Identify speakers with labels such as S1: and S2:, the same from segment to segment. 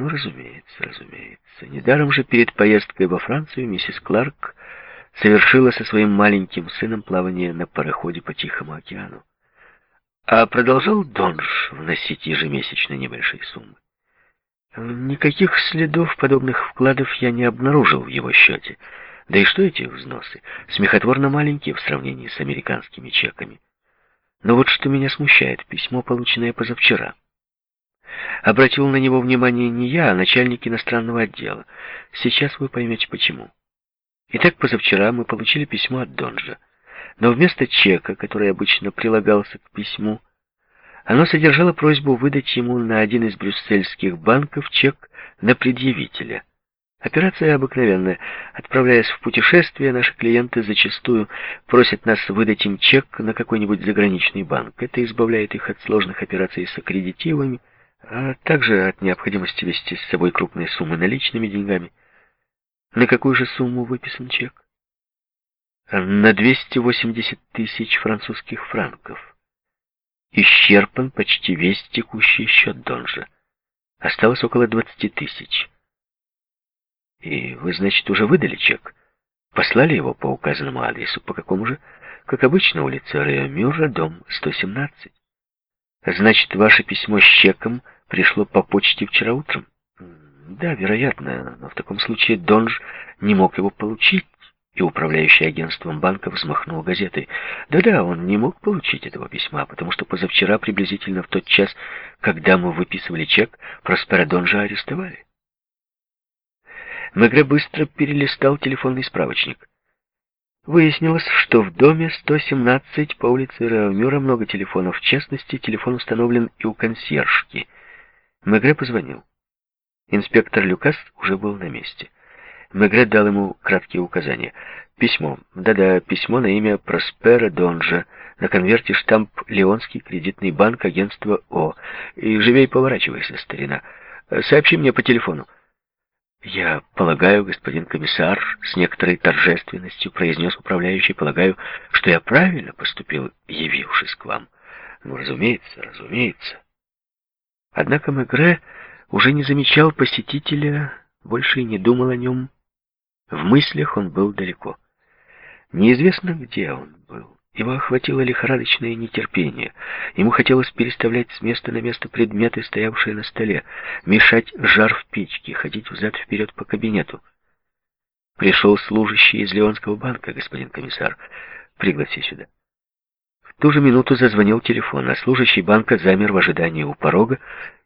S1: Ну, разумеется, разумеется. Недаром же перед поездкой во Францию миссис Кларк совершила со своим маленьким сыном плавание на пароходе по Тихому океану. А продолжал Донж вносить ежемесячно небольшие суммы. Никаких следов подобных вкладов я не обнаружил в его счете. Да и что эти взносы? Смехотворно маленькие в сравнении с американскими чеками. Но вот что меня смущает, письмо, полученное позавчера. Обратил на него внимание не я, а начальник иностранного отдела. Сейчас вы поймете почему. Итак, позавчера мы получили письмо от Донжа. Но вместо чека, который обычно прилагался к письму, оно содержало просьбу выдать ему на один из брюссельских банков чек на предъявителя. Операция обыкновенная. Отправляясь в путешествие, наши клиенты зачастую просят нас выдать им чек на какой-нибудь заграничный банк. Это избавляет их от сложных операций с аккредитивами, а также от необходимости вести с собой крупные суммы наличными деньгами. На какую же сумму выписан чек? На 280 тысяч французских франков. Исчерпан почти весь текущий счет Донжа. Осталось около 20 тысяч. И вы, значит, уже выдали чек? Послали его по указанному адресу. По какому же? Как обычно, улица Реомюра, дом 117. Значит, ваше письмо с чеком пришло по почте вчера утром? Да, вероятно, но в таком случае Донж не мог его получить, и управляющий агентством банка взмахнул газетой. Да-да, он не мог получить этого письма, потому что позавчера, приблизительно в тот час, когда мы выписывали чек, Проспера Донжа арестовали. Мегре быстро перелистал телефонный справочник. Выяснилось, что в доме 117 по улице Раумюра много телефонов. В частности, телефон установлен и у консьержки. Мегре позвонил. Инспектор Люкас уже был на месте. Мегре дал ему краткие указания. Письмо. Да-да, письмо на имя Проспера Донжа. На конверте штамп «Леонский кредитный банк, агентство О». И живей поворачивайся, старина. Сообщи мне по телефону. «Я полагаю, господин комиссар, с некоторой торжественностью произнес управляющий, полагаю, что я правильно поступил, явившись к вам. Ну, разумеется, разумеется». Однако Мегре уже не замечал посетителя, больше и не думал о нем. В мыслях он был далеко. Неизвестно, где он был. Его охватило лихорадочное нетерпение. Ему хотелось переставлять с места на место предметы, стоявшие на столе, мешать жар в печке, ходить взад-вперед по кабинету. Пришел служащий из Леонского банка, господин комиссар. Пригласи сюда. В ту же минуту зазвонил телефон, а служащий банка замер в ожидании у порога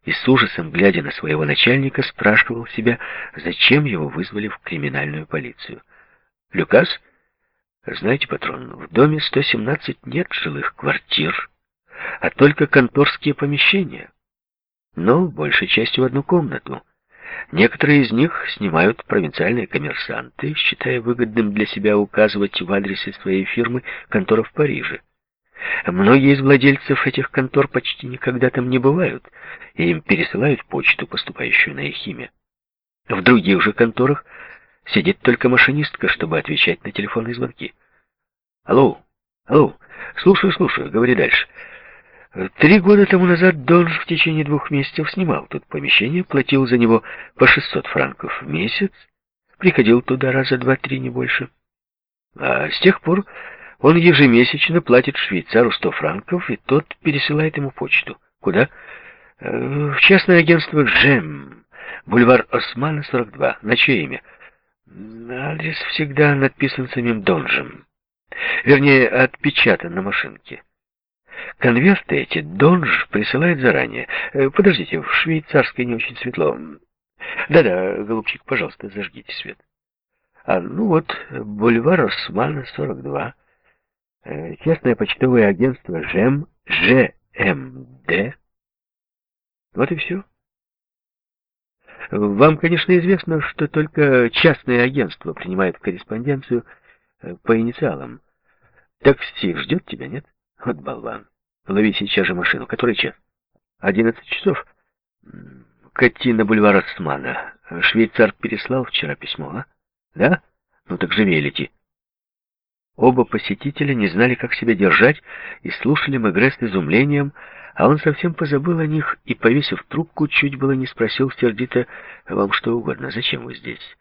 S1: и с ужасом, глядя на своего начальника, спрашивал себя, зачем его вызвали в криминальную полицию. «Люкас?» Знаете, патрон, в доме 117 нет жилых квартир, а только конторские помещения. Но большей частью в одну комнату. Некоторые из них снимают провинциальные коммерсанты, считая выгодным для себя указывать в адресе своей фирмы контора в Париже. Многие из владельцев этих контор почти никогда там не бывают, и им пересылают почту, поступающую на их имя. В других же конторах Сидит только машинистка, чтобы отвечать на телефонные звонки. Алло, алло, слушаю, слушаю, говори дальше. Три года тому назад Донж в течение двух месяцев снимал тут помещение, платил за него по 600 франков в месяц, приходил туда раза два-три, не больше. А с тех пор он ежемесячно платит швейцару 100 франков, и тот пересылает ему почту. Куда? Э, в частное агентство «Джем», бульвар Османа, 42. На чье имя? Адрес всегда написан самим Донжем. Вернее, отпечатан на машинке. Конверты эти Донж присылает заранее. Э, подождите, в швейцарской не очень светло. Да-да, голубчик, пожалуйста, зажгите свет. А ну вот, бульвар Османа, 42. Э, частное почтовое агентство ЖЭМ, ЖМД. Вот и все. Вам, конечно, известно, что только частные агентства принимают корреспонденцию э, по инициалам. Такси ждет тебя, нет? Вот болван. Лови сейчас же машину. Который час? Одиннадцать часов. Кати на бульвар Османа. Швейцар переслал вчера письмо, а? Да? Ну так живее лети. Оба посетителя не знали, как себя держать, и слушали Мегре с изумлением, а он совсем позабыл о них и, повесив трубку, чуть было не спросил сердито, «Вам что угодно, зачем вы здесь?»